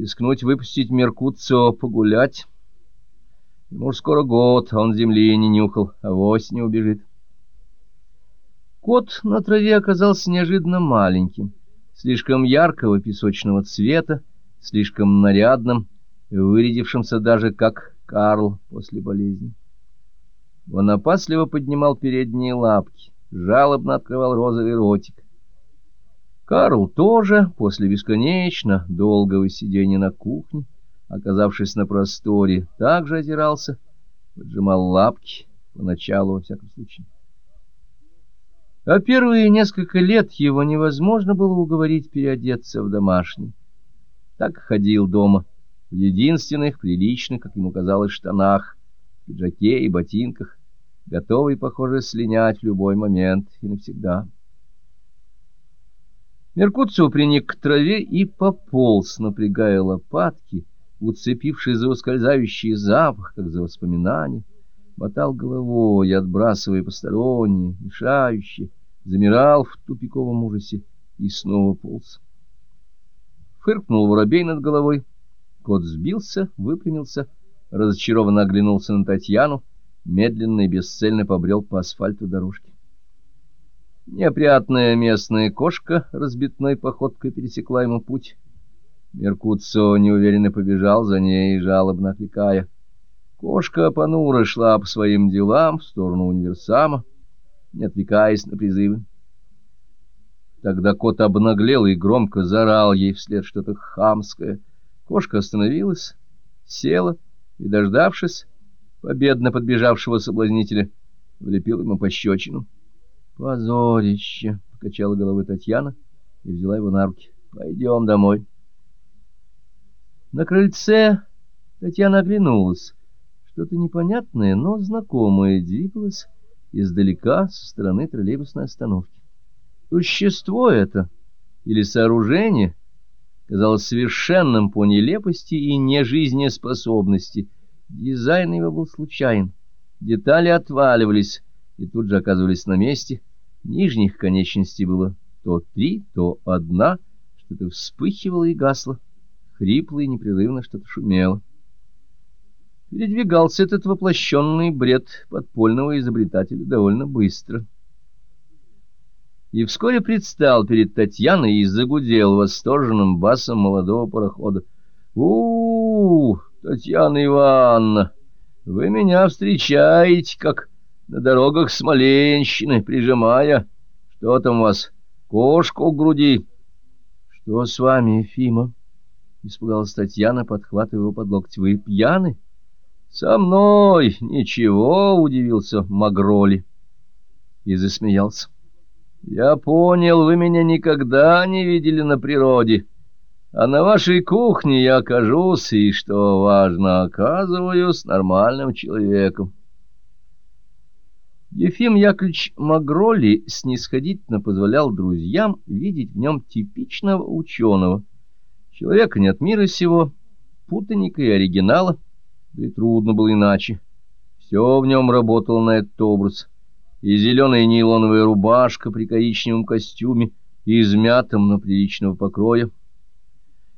рискнуть выпустить Меркуцио погулять. Ему скоро год, а он земли не нюхал, а вось не убежит. Кот на траве оказался неожиданно маленьким, слишком яркого песочного цвета, слишком нарядным, вырядившимся даже как Карл после болезни. Он опасливо поднимал передние лапки, жалобно открывал розовый ротик. Карл тоже, после бесконечно долгого сидения на кухне, оказавшись на просторе, также озирался, поджимал лапки, поначалу, во всяком случае. А первые несколько лет его невозможно было уговорить переодеться в домашний. Так ходил дома, в единственных приличных, как ему казалось, штанах, пиджаке и ботинках, готовый, похоже, слинять в любой момент и навсегда. Меркуцио приник к траве и пополз, напрягая лопатки, уцепившись за ускользающий запах, как за воспоминание, мотал головой, отбрасывая посторонние, мешающие, замирал в тупиковом ужасе и снова полз. Фыркнул воробей над головой, кот сбился, выпрямился, разочарованно оглянулся на Татьяну, медленно и бесцельно побрел по асфальту дорожки. Неопрятная местная кошка разбитной походкой пересекла ему путь. Меркуцо неуверенно побежал за ней, жалобно окликая. Кошка понуро шла по своим делам в сторону универсама, не отвлекаясь на призывы. Тогда кот обнаглел и громко заорал ей вслед что-то хамское. Кошка остановилась, села и, дождавшись победно подбежавшего соблазнителя, влепил ему пощечину. Позорище, — покачала головой Татьяна и взяла его на руки. — Пойдем домой. На крыльце Татьяна оглянулась. Что-то непонятное, но знакомое двигалось издалека со стороны троллейбусной остановки. Существо это или сооружение казалось совершенным по нелепости и нежизнеспособности. Дизайн его был случайен. Детали отваливались и тут же оказывались на месте — Нижних конечностей было то три, то одна, что-то вспыхивало и гасло, хрипло и непрерывно что-то шумело. Передвигался этот воплощенный бред подпольного изобретателя довольно быстро. И вскоре предстал перед Татьяной и загудел восторженным басом молодого парохода. у, -у, -у Татьяна Ивановна, вы меня встречаете, как на дорогах Смоленщины, прижимая. Что там у вас, кошку к груди? — Что с вами, Ефима? — испугалась Татьяна, подхватывая его под локоть. — Вы пьяны? — Со мной ничего, — удивился Магроли и засмеялся. — Я понял, вы меня никогда не видели на природе. А на вашей кухне я окажусь, и, что важно, оказываюсь нормальным человеком. Ефим Яковлевич Магроли снисходительно позволял друзьям видеть в нем типичного ученого, человека не от мира сего, путаника и оригинала, да и трудно было иначе. Все в нем работало на этот образ, и зеленая нейлоновая рубашка при коричневом костюме, и измятом, но приличного покроя,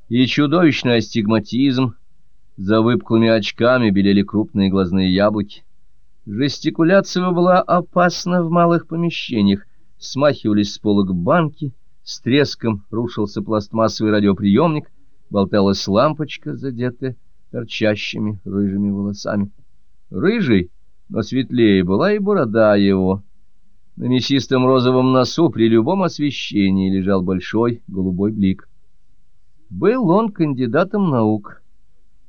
и чудовищный астигматизм, за выпуклыми очками белели крупные глазные яблоки, Жестикуляция была опасна в малых помещениях. Смахивались с полок банки, с треском рушился пластмассовый радиоприемник, болталась лампочка, задетая торчащими рыжими волосами. Рыжий, но светлее была и борода его. На мясистом розовом носу при любом освещении лежал большой голубой блик. Был он кандидатом наук,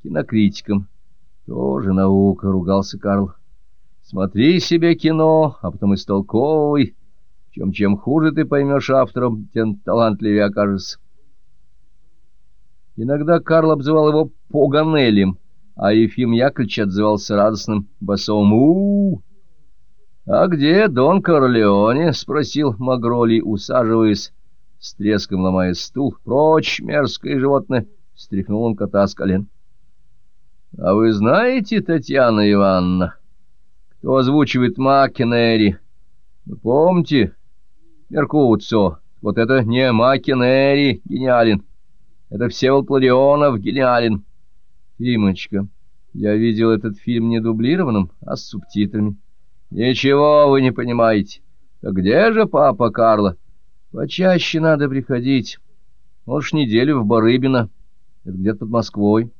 кинокритиком. Тоже наука, ругался Карл. Смотри себе кино, а потом истолковывай. Чем чем хуже ты поймешь автором, тем талантливее окажешься. Иногда Карл обзывал его Поганелем, а Ефим Яковлевич отзывался радостным басом у, -у, «А где Дон Корлеоне?» — спросил Магроли, усаживаясь, с треском ломая стул. «Прочь, мерзкое животное!» — стряхнул он кота с колен. «А вы знаете, Татьяна Ивановна?» Кто озвучивает Маккенери. Вы помните? Меркуцо. Вот это не Маккенери, гениален. Это Всеволод Ларионов, гениален. Фимочка, я видел этот фильм не дублированным, а с субтитрами. Ничего вы не понимаете. Так где же папа Карла? Почаще надо приходить. Можешь неделю в Барыбино. Это где-то под Москвой.